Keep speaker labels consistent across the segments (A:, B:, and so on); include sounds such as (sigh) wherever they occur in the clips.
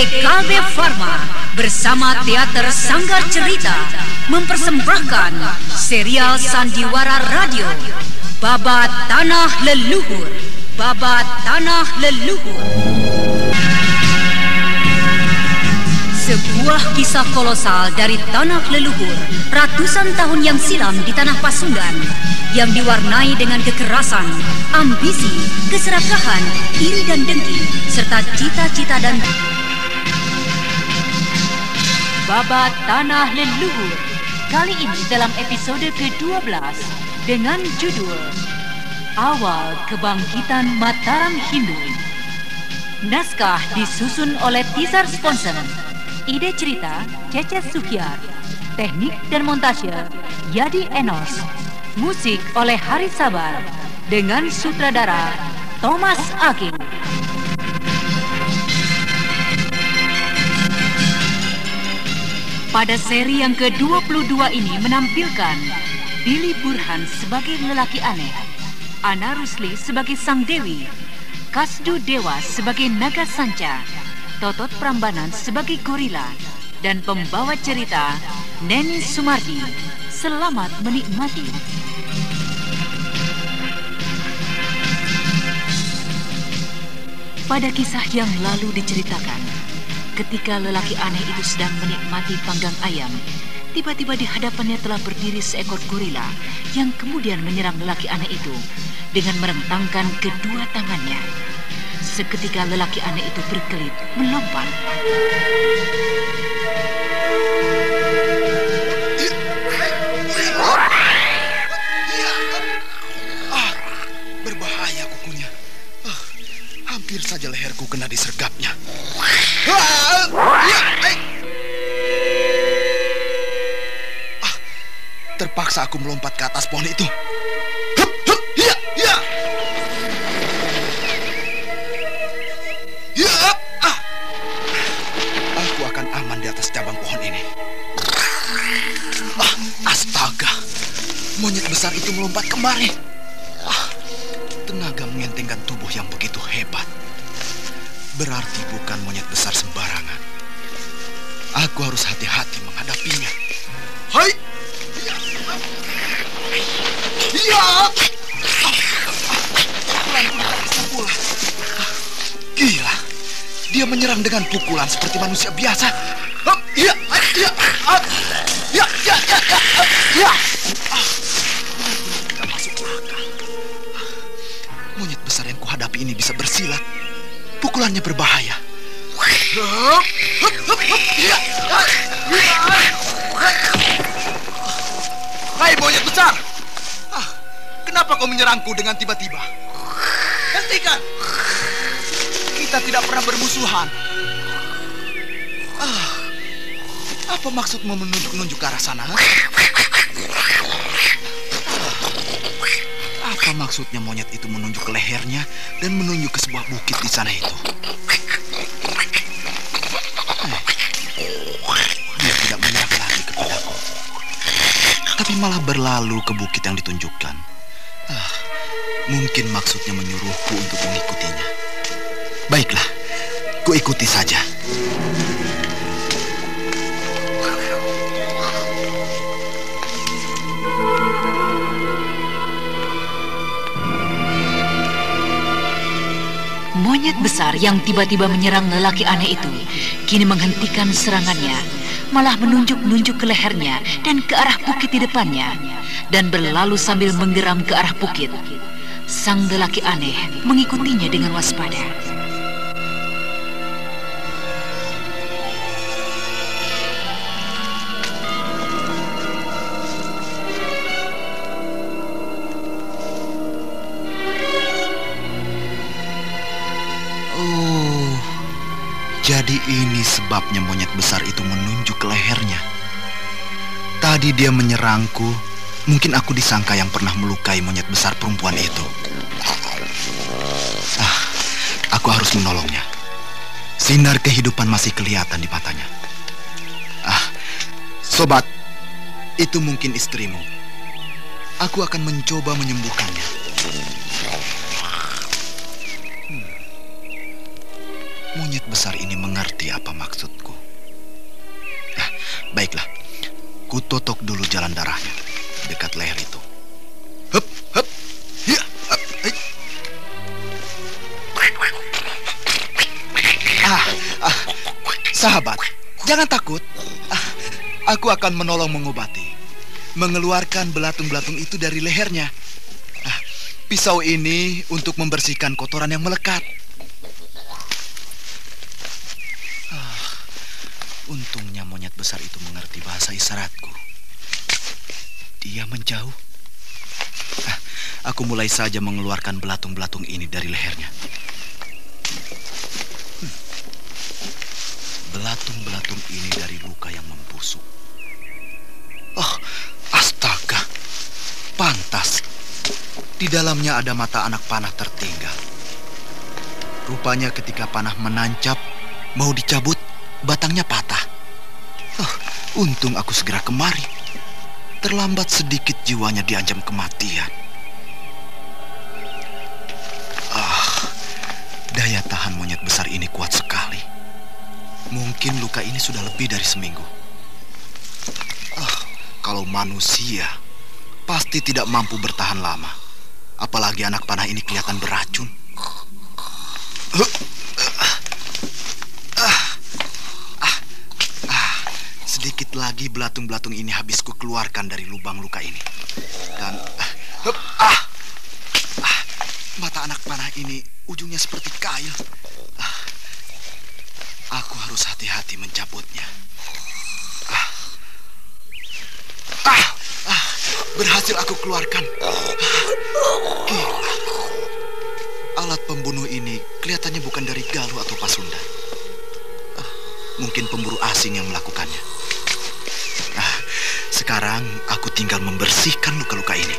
A: PKB Pharma bersama Teater Sanggar Cerita mempersembahkan serial Sandiwara Radio Babat Tanah Leluhur. Babat Tanah Leluhur. Sebuah kisah kolosal dari tanah leluhur ratusan tahun yang silam di tanah Pasundan yang diwarnai dengan kekerasan, ambisi, keserakahan, iri dan dengki, serta cita-cita dan Babat Tanah Leluhur. Kali ini dalam episode ke-12 dengan judul Awal Kebangkitan Mataram Hindu. Naskah disusun oleh Tizar Sponsor Ide cerita Cece Suhyar Teknik dan montase Yadi Enos. Musik oleh Hari Sabar Dengan sutradara Thomas Aking Pada seri yang ke-22 ini menampilkan Billy Burhan sebagai lelaki aneh Ana Rusli sebagai sang dewi Kasdu Dewa sebagai naga sanca Totot Prambanan sebagai gorila dan pembawa cerita Neni Sumardi. Selamat menikmati. Pada kisah yang lalu diceritakan, ketika lelaki aneh itu sedang menikmati panggang ayam, tiba-tiba di hadapannya telah berdiri seekor gorila yang kemudian menyerang lelaki aneh itu dengan merentangkan kedua tangannya. Seketika lelaki aneh itu berkelit, melompat.
B: Ah, berbahaya kukunya. Ah, hampir saja leherku kena disergapnya. Ah, terpaksa aku melompat ke atas pohon itu. Hup, hup, ya, ya. Ya, ah. Aku akan aman di atas cabang pohon ini. Ah, astaga. Monyet besar itu melompat kemari. Tenaga mengentengkan tubuh yang begitu hebat. Berarti bukan monyet besar sembarangan. Aku harus hati-hati menghadapinya. Hai! Ya! Ya! Ah, Gila. Dia menyerang dengan pukulan seperti manusia biasa. Hup, Ya, ya, ah, ya, ya, ya, ya, ah, ya. Ah. Ah, Monyet besar yang kuhadapi ini bisa bersilat. Pukulannya berbahaya. Hai monyet besar. Ah, kenapa kau menyerangku dengan tiba-tiba? Hentikan. Kita tidak pernah bermusuhan. Ah, apa maksudmu menunjuk-nunjuk ke arah sana? Ah, Apa maksudnya monyet itu menunjuk ke lehernya dan menunjuk ke sebuah bukit di sana itu? Tapi malah berlalu ke bukit yang ditunjukkan. Ah, mungkin maksudnya menyuruhku untuk mengikutinya. Baiklah, ku ikuti saja.
A: Monyet besar yang tiba-tiba menyerang lelaki aneh itu kini menghentikan serangannya, malah menunjuk-nunjuk ke lehernya dan ke arah bukit di depannya, dan berlalu sambil menggeram ke arah bukit. Sang lelaki aneh mengikutinya dengan waspada.
B: Jadi ini sebabnya monyet besar itu menunjuk ke lehernya. Tadi dia menyerangku, mungkin aku disangka yang pernah melukai monyet besar perempuan itu. Ah, aku harus menolongnya. Sinar kehidupan masih kelihatan di matanya. Ah, sobat, itu mungkin istrimu. Aku akan mencoba menyembuhkannya. Besar ini mengerti apa maksudku. Nah, baiklah, kutotok dulu jalan darahnya dekat leher itu. Hup, hup, ya, hup. Ah, ah, sahabat, jangan takut. Ah, aku akan menolong mengobati, mengeluarkan belatung-belatung itu dari lehernya. Ah, pisau ini untuk membersihkan kotoran yang melekat. Untungnya monyet besar itu mengerti bahasa isyaratku. Dia menjauh. Ah, aku mulai saja mengeluarkan belatung-belatung ini dari lehernya. Hmm. Belatung-belatung ini dari luka yang membusuk. Oh, astaga. Pantas. Di dalamnya ada mata anak panah tertinggal. Rupanya ketika panah menancap, mau dicabut, batangnya patah. Oh, untung aku segera kemari. Terlambat sedikit jiwanya diancam kematian. Daya tahan monyet besar ini kuat sekali. Mungkin luka ini sudah lebih dari seminggu. Ah, kalau manusia pasti tidak mampu bertahan lama. Apalagi anak panah ini kelihatan beracun. Uh, Sedikit lagi belatung-belatung ini habis ku keluarkan dari lubang luka ini. Dan ah, ah, mata anak panah ini ujungnya seperti kail. Ah, aku harus hati-hati mencabutnya. Ah, ah, ah, berhasil aku keluarkan. Gila. Alat pembunuh ini kelihatannya bukan dari Galuh atau Pasundan. Ah, mungkin pemburu asing yang melakukannya. Sekarang aku tinggal membersihkan luka-luka ini.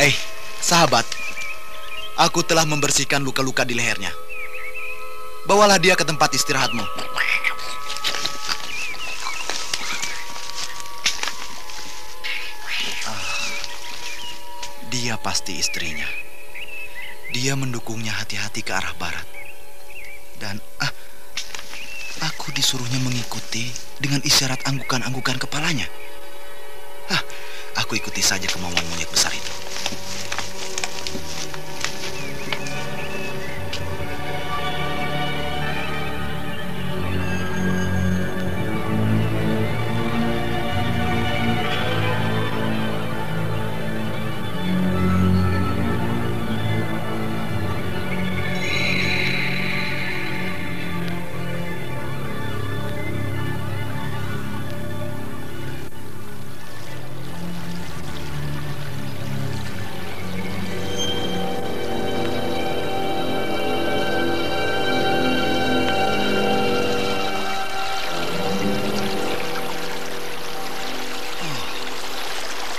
B: Eh, sahabat. Aku telah membersihkan luka-luka di lehernya. Bawalah dia ke tempat istirahatmu. Dia pasti istrinya. Dia mendukungnya hati-hati ke arah barat. Dan ah, aku disuruhnya mengikuti dengan isyarat anggukan-anggukan kepalanya. Ah, aku ikuti saja kemauan monyet besar itu.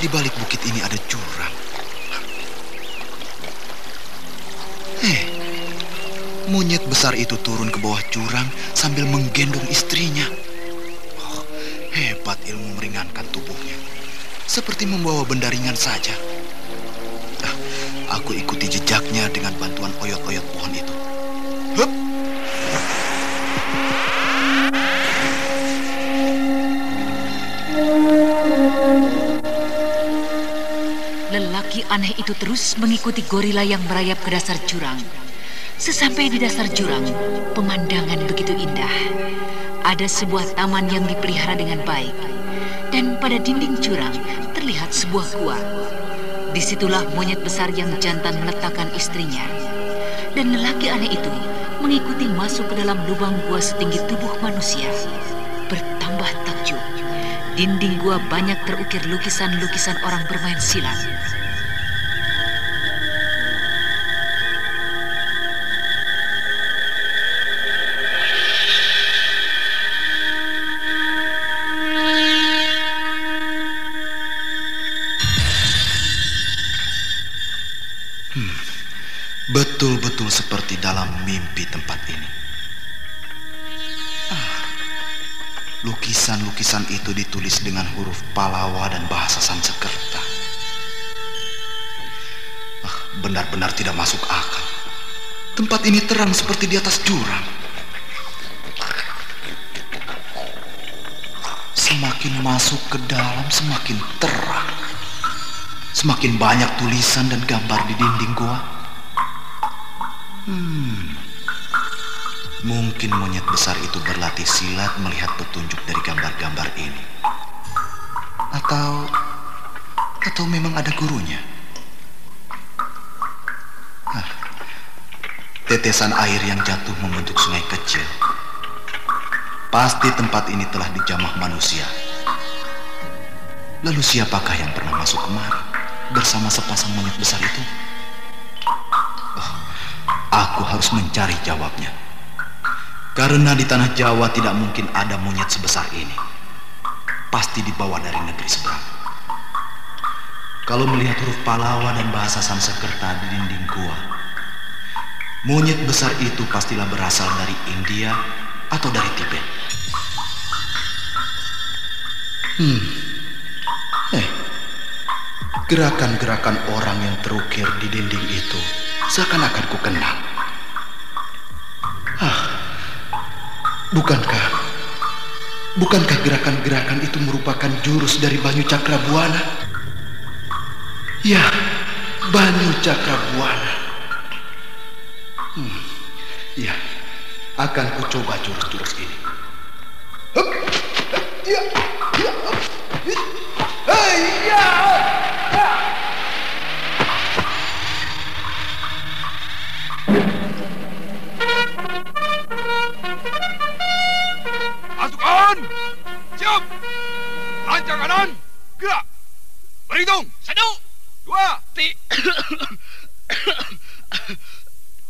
B: Di balik bukit ini ada jurang. Eh, monyet besar itu turun ke bawah jurang sambil menggendong istrinya. Oh, hebat ilmu meringankan tubuhnya. Seperti membawa benda ringan saja. Ah, aku ikuti jejaknya dengan bantuan oyot-oyot
A: Lelaki aneh itu terus mengikuti gorila yang merayap ke dasar jurang. Sesampai di dasar jurang, pemandangan begitu indah. Ada sebuah taman yang dipelihara dengan baik. Dan pada dinding jurang terlihat sebuah gua. Di situlah monyet besar yang jantan meletakkan istrinya. Dan lelaki aneh itu mengikuti masuk ke dalam lubang gua setinggi tubuh manusia. Bertambah takjub. Dinding gua banyak terukir lukisan-lukisan orang bermain silat.
B: Betul-betul seperti dalam mimpi tempat ini. Ah, lukisan-lukisan itu ditulis dengan huruf Palawa dan bahasa Sanskerta. Ah, benar-benar tidak masuk akal. Tempat ini terang seperti di atas jurang. Semakin masuk ke dalam, semakin terang. Semakin banyak tulisan dan gambar di dinding gua. Hmm. Mungkin monyet besar itu berlatih silat melihat petunjuk dari gambar-gambar ini. Atau atau memang ada gurunya. Hah. Tetesan air yang jatuh membentuk sungai kecil. Pasti tempat ini telah dijamah manusia. Lalu siapakah yang pernah masuk kemari? bersama sepasang monyet besar itu? Aku harus mencari jawabnya. Karena di tanah Jawa tidak mungkin ada monyet sebesar ini. Pasti dibawa dari negeri seberang. Kalau melihat huruf Palawa dan bahasa Sanskerta di dinding gua, monyet besar itu pastilah berasal dari India atau dari Tibet. Hmm. Eh, Gerakan-gerakan orang yang terukir di dinding itu seakan-akan ku kenal. Bukankah bukankah gerakan-gerakan itu merupakan jurus dari Banyu Cakrabuana? Ya, Banyu Cakrabuana. Hmm, ya, akan ku coba jurus-jurus ini. Hup, ya, ya, Hey, ya!
C: Lancang kanan! Gerak! Berhitung!
D: Satu!
C: Dua!
D: Ti...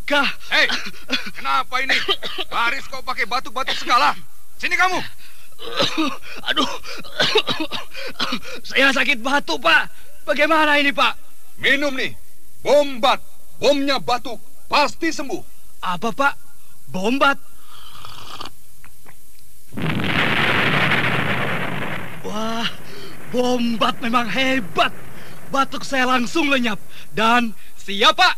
D: Kah?
C: Hei! Kenapa ini? Baris kau pakai batuk-batuk segala? Sini kamu!
D: Aduh, saya sakit batuk, Pak. Bagaimana ini, Pak?
C: Minum nih. Bombat. Bomnya batuk. Pasti sembuh.
D: Apa, Pak? Bombat? Wah, bombat memang hebat. Batuk saya langsung lenyap. Dan siap, Pak.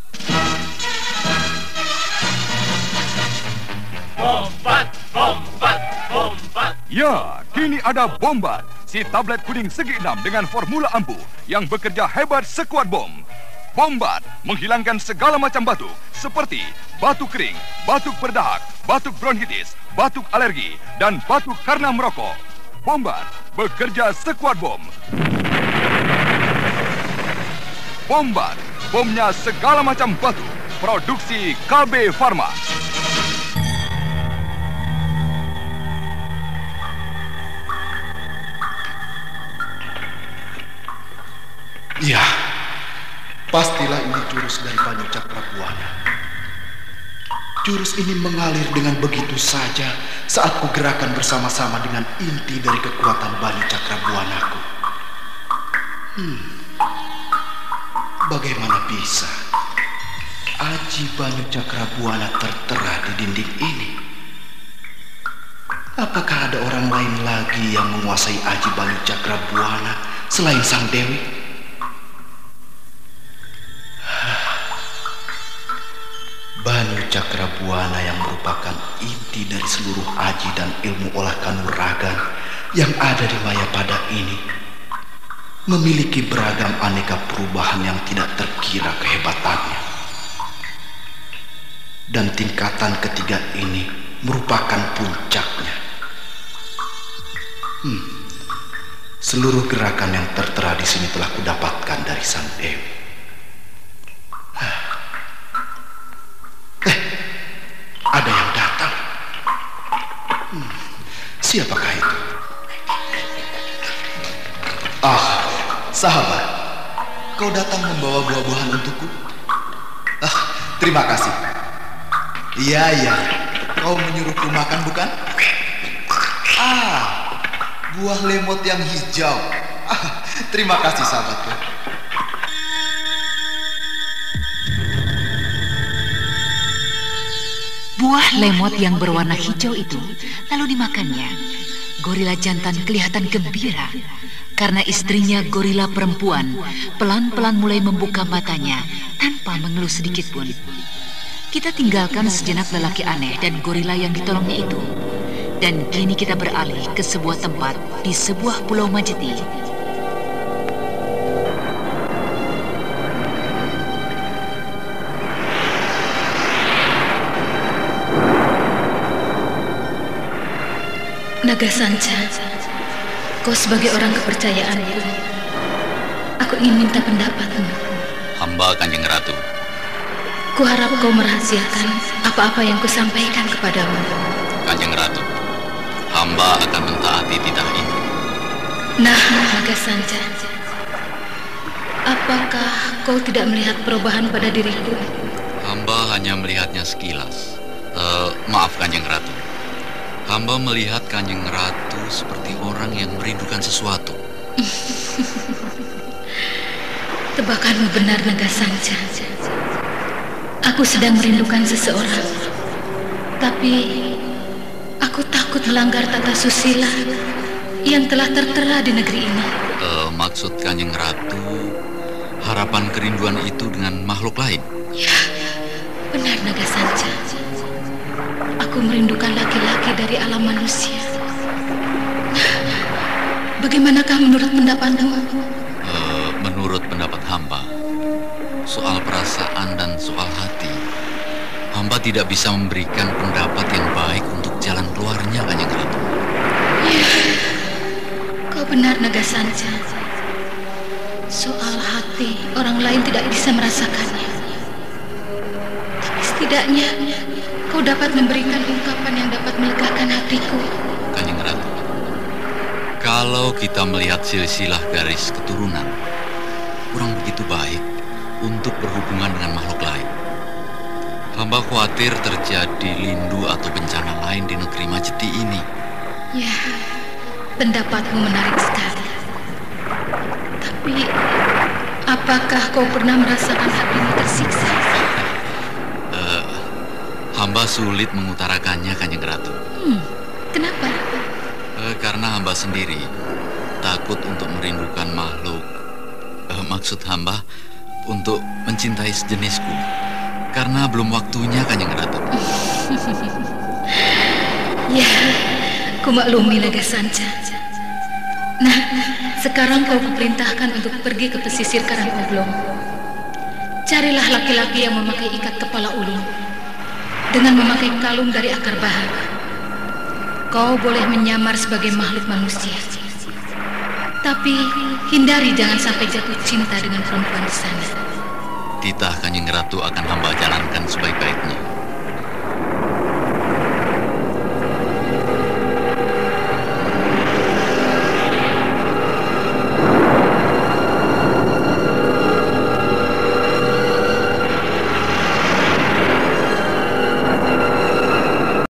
E: Bombat, bombat, bombat.
C: Ya, kini ada Bombat. Si tablet kuning segi enam dengan formula ampuh yang bekerja hebat sekuat bom. Bombat menghilangkan segala macam batuk seperti batuk kering, batuk berdahak, batuk bronkitis, batuk alergi, dan batuk karena merokok. Bombat bekerja sekuat bom. Bombat, bomnya segala macam batuk. Produksi KB Pharma.
B: Ya, pastilah ini jurus dari Banyu Cakrabuana. Jurus ini mengalir dengan begitu saja saat ku gerakan bersama-sama dengan inti dari kekuatan Banyu Cakrabuanaku. Hmm, bagaimana bisa Aji Banyu Cakrabuana tertera di dinding ini? Apakah ada orang lain lagi yang menguasai Aji Banyu Cakrabuana selain Sang Dewi? Banyu Cakrabuana yang merupakan inti dari seluruh aji dan ilmu olah kanuragan yang ada di Mayapada ini memiliki beragam aneka perubahan yang tidak terkira kehebatannya. Dan tingkatan ketiga ini merupakan puncaknya. Hmm. Seluruh gerakan yang tertera di sini telah kudapatkan dari Sang Dewi. Ada yang datang. Hmm, siapakah itu? Ah, sahabat. Kau datang membawa buah-buahan untukku? Ah, terima kasih. Iya, iya. Kau menyuruhku makan, bukan? Ah, buah lemot yang hijau. Ah, terima kasih, sahabatku.
A: Buah lemot yang berwarna hijau itu lalu dimakannya. Gorila jantan kelihatan gembira karena istrinya gorila perempuan pelan-pelan mulai membuka matanya tanpa mengeluh sedikit pun. Kita tinggalkan sejenak lelaki aneh dan gorila yang ditolongnya itu. Dan kini kita beralih ke sebuah tempat di sebuah pulau Majeti.
F: Naga Sanca, kau sebagai orang kepercayaanku, aku ingin minta pendapatmu.
G: Hamba Kanjeng Ratu.
F: Kuharap kau merahasiakan apa-apa yang kusampaikan kepadamu.
G: Kanjeng Ratu. Hamba akan mentaati titah ini.
F: Nah, Naga Sanca, apakah kau tidak melihat perubahan pada diriku?
G: Hamba hanya melihatnya sekilas. Eh, maaf Kanjeng Ratu. Hamba melihat Kanjeng Ratu seperti orang yang merindukan sesuatu. (laughs)
F: Tebakanmu benar, Naga Sanca. Aku sedang merindukan seseorang. Tapi aku takut melanggar tata susila yang telah tertera di negeri ini.
G: Eh, maksud Kanjeng Ratu, harapan kerinduan itu dengan makhluk lain.
F: Ya, benar Naga Sanca. Aku merindukan laki-laki dari alam manusia. Bagaimanakah menurut pendapatmu?
G: Eh, menurut pendapat hamba, soal perasaan dan soal hati, hamba tidak bisa memberikan pendapat yang baik untuk jalan keluarnya, Kanjeng Ratu.
F: Ya, kau benar Naga Sanca. Soal hati, orang lain tidak bisa merasakannya. Tapi setidaknya dapat memberikan ungkapan yang dapat melegakan hatiku.
G: Kanjeng Ratu, kalau kita melihat silsilah garis keturunan, kurang begitu baik untuk berhubungan dengan makhluk lain. Hamba khawatir terjadi lindu atau bencana lain di negeri Majeti ini.
F: Ya, pendapatmu menarik sekali. Tapi, apakah kau pernah merasakan hatimu tersiksa?
G: Hamba sulit mengutarakannya, Kanjeng Ratu.
F: Hmm, kenapa?
G: Eh, karena hamba sendiri takut untuk merindukan makhluk. Eh, maksud hamba untuk mencintai sejenisku. Karena belum waktunya, Kanjeng Ratu. (laughs)
F: Ya, ku maklumi Naga Sanca. Nah, sekarang kau kuperintahkan untuk pergi ke pesisir Karang Oblong. Carilah laki-laki yang memakai ikat kepala ulung dengan memakai kalung dari akar bahar. Kau boleh menyamar sebagai makhluk manusia. Tapi hindari jangan sampai jatuh cinta dengan perempuan di sana.
G: Titah Kanjeng Ratu akan hamba jalankan sebaik-baiknya.